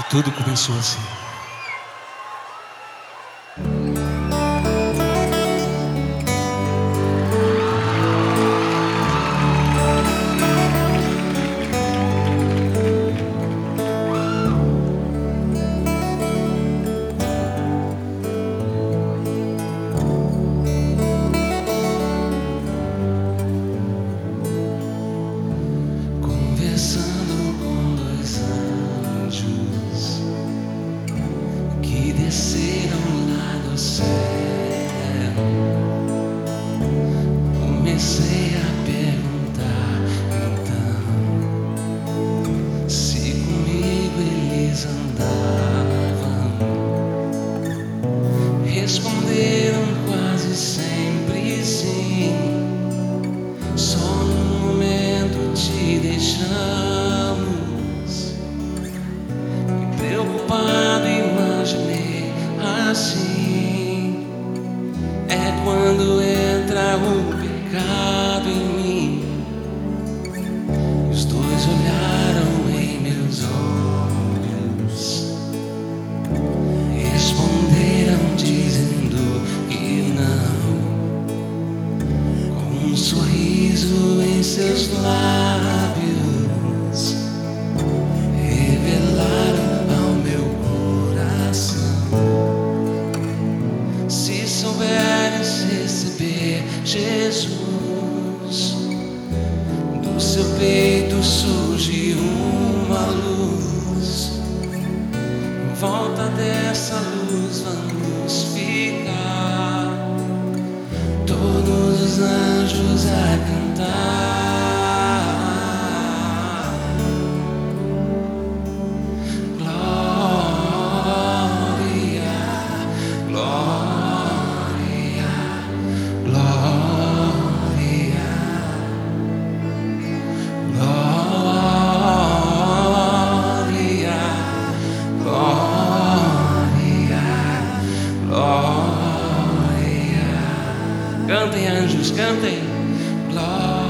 E tudo começou assim. Desceram lá do céu. Comecei a perguntar então se comigo eles andavam. Responderam quase sempre sim. Sorriso em seus lábios, revelaram ao meu coração. Se souberes receber Jesus, do seu peito surge uma luz. Volta dessa luz vamos ficar todos os anjos a cantar. anjos cantem glória.